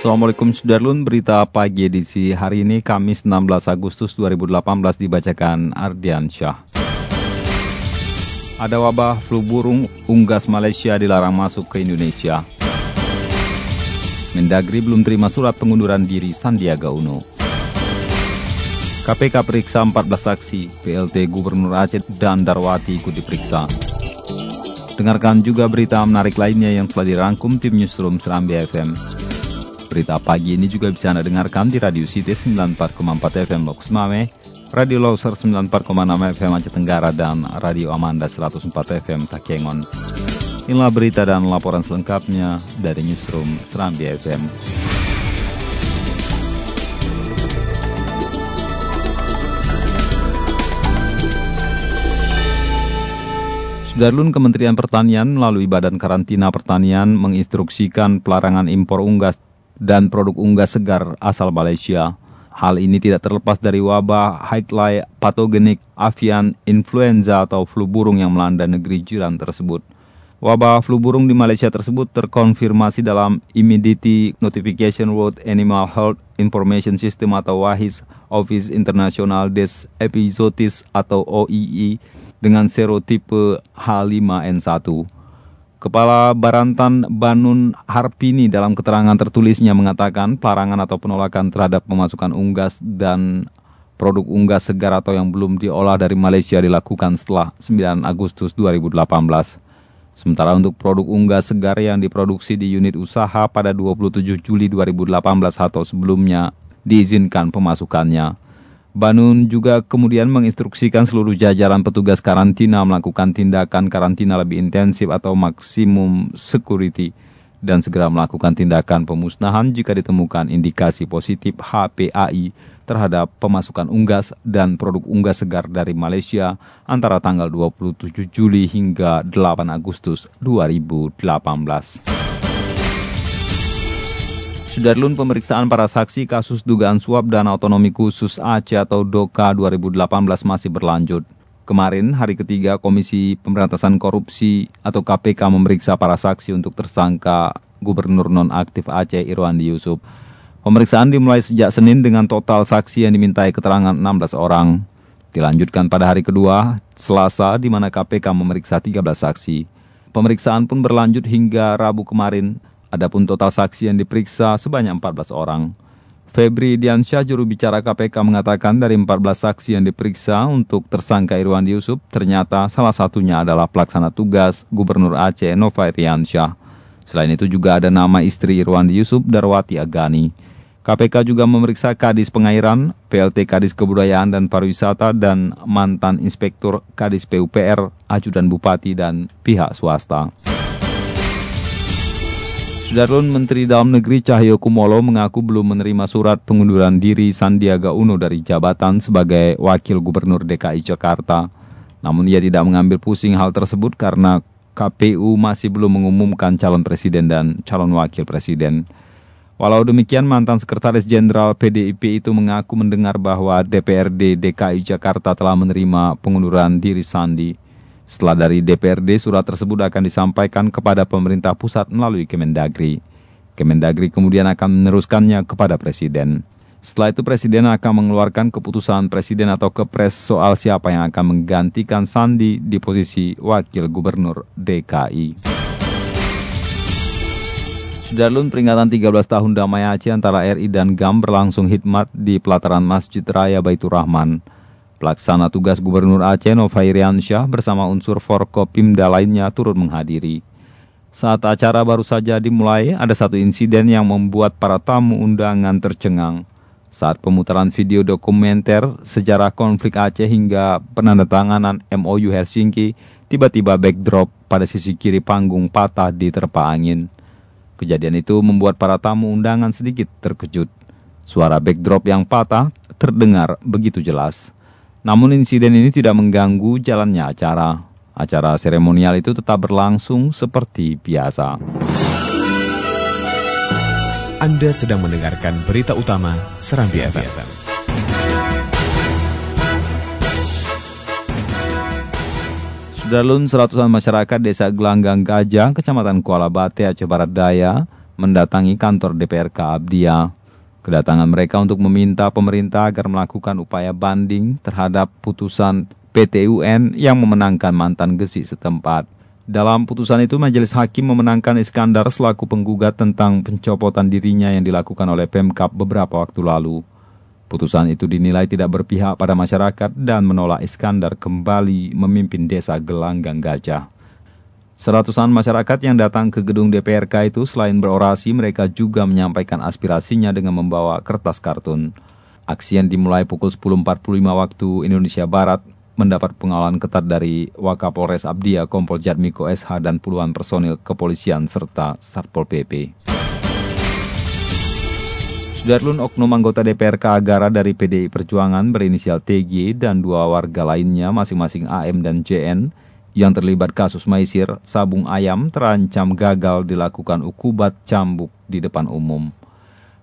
Assalamualaikum Sudarlun, berita pagi edisi hari ini Kamis 16 Agustus 2018 dibacakan Ardian Syah. Ada wabah flu burung unggas Malaysia dilarang masuk ke Indonesia. Mendagri belum terima surat pengunduran diri Sandiaga Uno. KPK periksa 14 saksi, PLT Gubernur Aceh dan Darwati ikut diperiksa. Dengarkan juga berita menarik lainnya yang telah dirangkum tim Newsroom Serambi FM. Berita pagi ini juga bisa Anda dengarkan di Radio City 94,4 FM Lokus Mame, Radio Loser 94,6 FM Aceh Tenggara, dan Radio Amanda 104 FM Takengon. Inilah berita dan laporan selengkapnya dari Newsroom Serambi FM. Sudarlun Kementerian Pertanian melalui Badan Karantina Pertanian menginstruksikan pelarangan impor unggas dan produk unggas segar asal Malaysia. Hal ini tidak terlepas dari wabah Highley patogenik avian influenza atau flu burung yang melanda negeri jiran tersebut. Wabah flu burung di Malaysia tersebut terkonfirmasi dalam Immediate Notification World Animal Health Information System atau WAHIS Office International des Epizootis atau OIE dengan serotipe H5N1. Kepala Barantan Banun Harpini dalam keterangan tertulisnya mengatakan pelarangan atau penolakan terhadap pemasukan unggas dan produk unggas segar atau yang belum diolah dari Malaysia dilakukan setelah 9 Agustus 2018. Sementara untuk produk unggas segar yang diproduksi di unit usaha pada 27 Juli 2018 atau sebelumnya diizinkan pemasukannya. Banun juga kemudian menginstruksikan seluruh jajaran petugas karantina melakukan tindakan karantina lebih intensif atau maksimum security dan segera melakukan tindakan pemusnahan jika ditemukan indikasi positif HPAI terhadap pemasukan unggas dan produk unggas segar dari Malaysia antara tanggal 27 Juli hingga 8 Agustus 2018. Sudarlun pemeriksaan para saksi kasus dugaan suap dan otonomi khusus Aceh atau DOKA 2018 masih berlanjut. Kemarin, hari ketiga Komisi Pemberantasan Korupsi atau KPK memeriksa para saksi untuk tersangka Gubernur Nonaktif Aceh Irwandi Yusuf. Pemeriksaan dimulai sejak Senin dengan total saksi yang dimintai keterangan 16 orang. Dilanjutkan pada hari kedua, Selasa, di mana KPK memeriksa 13 saksi. Pemeriksaan pun berlanjut hingga Rabu kemarin, Adapun total saksi yang diperiksa sebanyak 14 orang. Febri Diansyah juru bicara KPK mengatakan dari 14 saksi yang diperiksa untuk tersangka Irwan Yusuf, ternyata salah satunya adalah pelaksana tugas Gubernur Aceh Nova Iriansyah. Selain itu juga ada nama istri Irwan Yusuf Darwati Agani. KPK juga memeriksa Kadis Pengairan, PLT Kadis Kebudayaan dan Pariwisata, dan mantan Inspektur Kadis PUPR, Ajudan Bupati, dan pihak swasta. Sudarlun Menteri Dalam Negeri Cahyo Kumolo mengaku belum menerima surat pengunduran diri Sandiaga Uno dari jabatan sebagai Wakil Gubernur DKI Jakarta. Namun ia tidak mengambil pusing hal tersebut karena KPU masih belum mengumumkan calon presiden dan calon wakil presiden. Walau demikian, mantan Sekretaris Jenderal PDIP itu mengaku mendengar bahwa DPRD DKI Jakarta telah menerima pengunduran diri Sandi. Setelah dari DPRD, surat tersebut akan disampaikan kepada pemerintah pusat melalui Kemendagri. Kemendagri kemudian akan meneruskannya kepada Presiden. Setelah itu Presiden akan mengeluarkan keputusan Presiden atau Kepres soal siapa yang akan menggantikan Sandi di posisi Wakil Gubernur DKI. Sudarlun peringatan 13 tahun damai Aceh antara RI dan GAM berlangsung hikmat di pelataran Masjid Raya Baitur Rahman. Pelaksana tugas Gubernur Aceh Nova Iriansyah bersama unsur Forkopimda lainnya turut menghadiri. Saat acara baru saja dimulai, ada satu insiden yang membuat para tamu undangan tercengang. Saat pemutaran video dokumenter sejarah konflik Aceh hingga penandatanganan MOU Helsinki, tiba-tiba backdrop pada sisi kiri panggung patah di terpa angin. Kejadian itu membuat para tamu undangan sedikit terkejut. Suara backdrop yang patah terdengar begitu jelas. Namun insiden ini tidak mengganggu jalannya acara. Acara seremonial itu tetap berlangsung seperti biasa. Anda sedang mendengarkan berita utama Serambi FM. Sudarlun seratusan masyarakat desa Gelanggang Gajah, Kecamatan Kuala Bate, Aceh Barat Daya, mendatangi kantor DPRK Abdia. Kedatangan mereka untuk meminta pemerintah agar melakukan upaya banding terhadap putusan PT UN yang memenangkan mantan gesi setempat. Dalam putusan itu, Majelis Hakim memenangkan Iskandar selaku penggugat tentang pencopotan dirinya yang dilakukan oleh Pemkap beberapa waktu lalu. Putusan itu dinilai tidak berpihak pada masyarakat dan menolak Iskandar kembali memimpin desa Gelanggang Gajah. Seratusan masyarakat yang datang ke gedung DPRK itu selain berorasi, mereka juga menyampaikan aspirasinya dengan membawa kertas kartun. Aksi yang dimulai pukul 10.45 waktu Indonesia Barat mendapat pengawalan ketat dari Wakapolres Abdia, Kompol Jatmiko SH, dan puluhan personil kepolisian serta Satpol PP. Sudarlun oknum anggota DPRK Agara dari PDI Perjuangan berinisial TG dan dua warga lainnya masing-masing AM dan JN yang terlibat kasus maisir sabung ayam terancam gagal dilakukan ukubat cambuk di depan umum.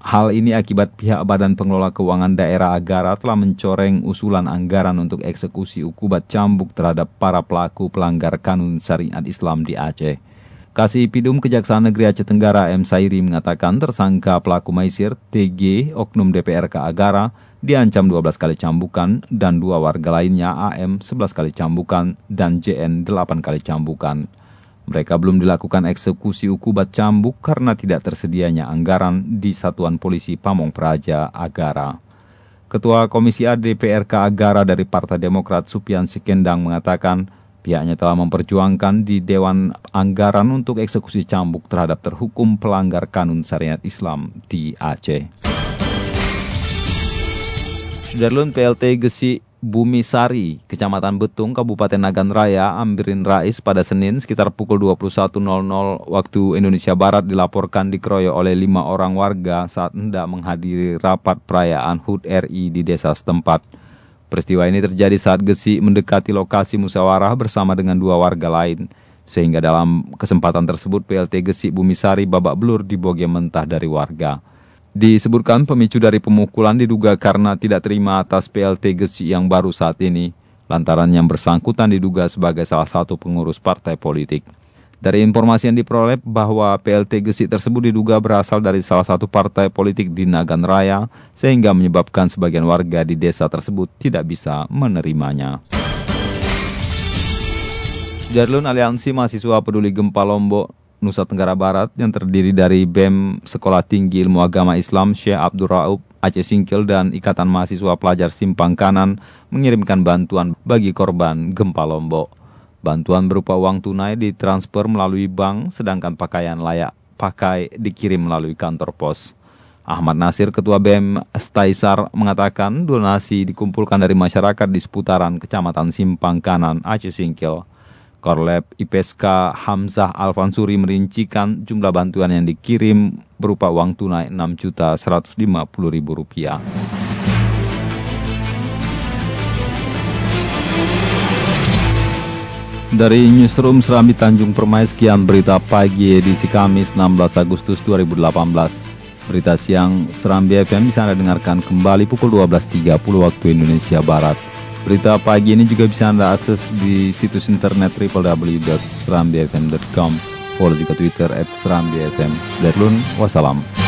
Hal ini akibat pihak Badan Pengelola Keuangan Daerah Agara telah mencoreng usulan anggaran untuk eksekusi ukubat cambuk terhadap para pelaku pelanggar kanun syariat Islam di Aceh. Kasih Pidum Kejaksaan Negeri Aceh Tenggara M. Sairi mengatakan tersangka pelaku maisir TG Oknum DPRK Agara diancam 12 kali cambukan dan dua warga lainnya AM 11 kali cambukan dan JN 8 kali cambukan. Mereka belum dilakukan eksekusi ukubat cambuk karena tidak tersedianya anggaran di Satuan Polisi Pamong Praja Agara. Ketua Komisi ADPRK Agara dari Partai Demokrat Supian Sikendang mengatakan pihaknya telah memperjuangkan di Dewan Anggaran untuk eksekusi cambuk terhadap terhukum pelanggar kanun syariat Islam di Aceh. Sudarlun PLT Gesi Bumi Sari, Kecamatan Betung, Kabupaten Nagan Raya, Ambirin Rais pada Senin sekitar pukul 21.00 waktu Indonesia Barat dilaporkan dikeroyok oleh lima orang warga saat hendak menghadiri rapat perayaan HUT RI di desa setempat. Peristiwa ini terjadi saat Gesi mendekati lokasi musyawarah bersama dengan dua warga lain. Sehingga dalam kesempatan tersebut PLT Gesi Bumi Sari babak belur diboge mentah dari warga. Disebutkan pemicu dari pemukulan diduga karena tidak terima atas PLT Gesi yang baru saat ini, lantaran yang bersangkutan diduga sebagai salah satu pengurus partai politik. Dari informasi yang diperoleh bahwa PLT Gesi tersebut diduga berasal dari salah satu partai politik di Nagan Raya, sehingga menyebabkan sebagian warga di desa tersebut tidak bisa menerimanya. Jarlun Aliansi Mahasiswa Peduli Gempa Lombok Nusa Tenggara Barat yang terdiri dari BEM Sekolah Tinggi Ilmu Agama Islam Syekh Abdul Raub Aceh Singkil dan Ikatan Mahasiswa Pelajar Simpang Kanan mengirimkan bantuan bagi korban gempa Lombok. Bantuan berupa uang tunai ditransfer melalui bank sedangkan pakaian layak pakai dikirim melalui kantor pos. Ahmad Nasir, Ketua BEM Staisar, mengatakan donasi dikumpulkan dari masyarakat di seputaran Kecamatan Simpang Kanan, Aceh Singkil. Korlap IPSK Hamzah Alfansuri merincikan jumlah bantuan yang dikirim berupa uang tunai Rp6.150.000. Dari Newsroom Serambi Tanjung Permai, sekian berita pagi edisi Kamis 16 Agustus 2018. Berita siang Serambi FM bisa Anda dengarkan kembali pukul 12.30 waktu Indonesia Barat. Berita pagi ini juga bisa Anda akses di situs internet www.serambifm.com. Follow juga Twitter at serambifm. Darlun, wassalam.